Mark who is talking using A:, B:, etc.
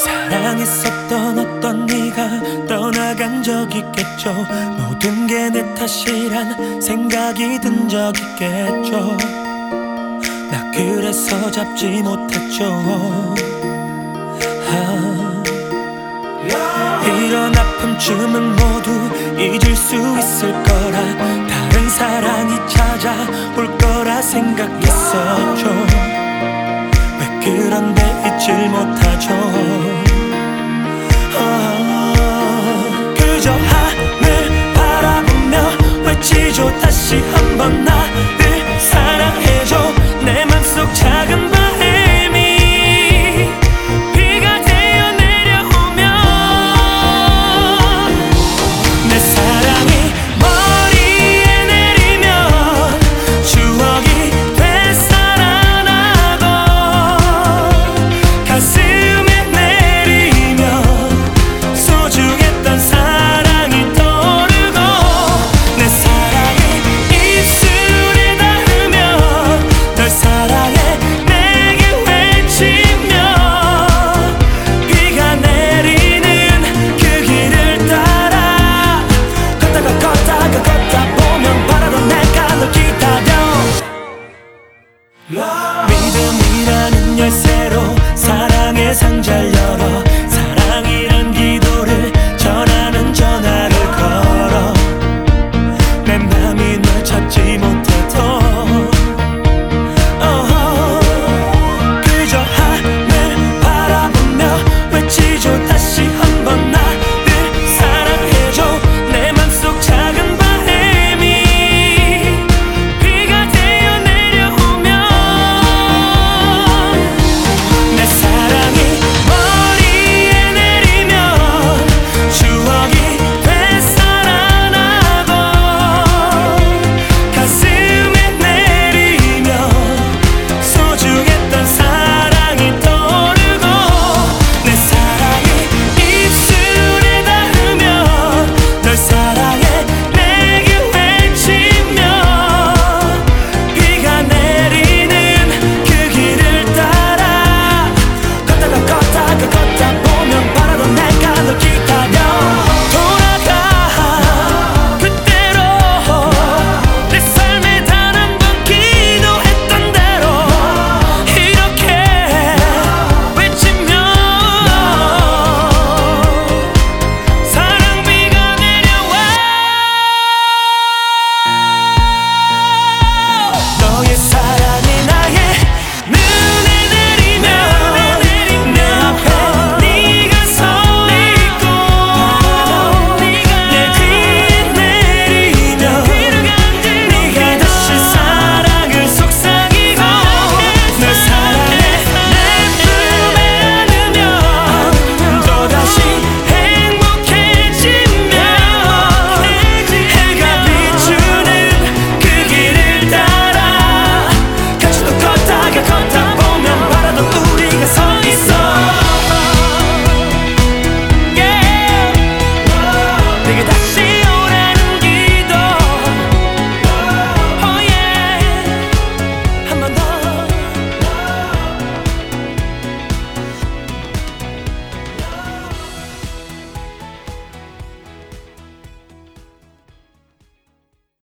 A: 사랑했었던 어떤 네가 떠나간 적 있겠죠? 모든 게 내 탓이란 생각이 든 적 있겠죠? 나 그래서 잡지 못했죠. 아. 이런 아픔 춤은 모두 잊을 수 있을 거라. 다시 한번 나 Love.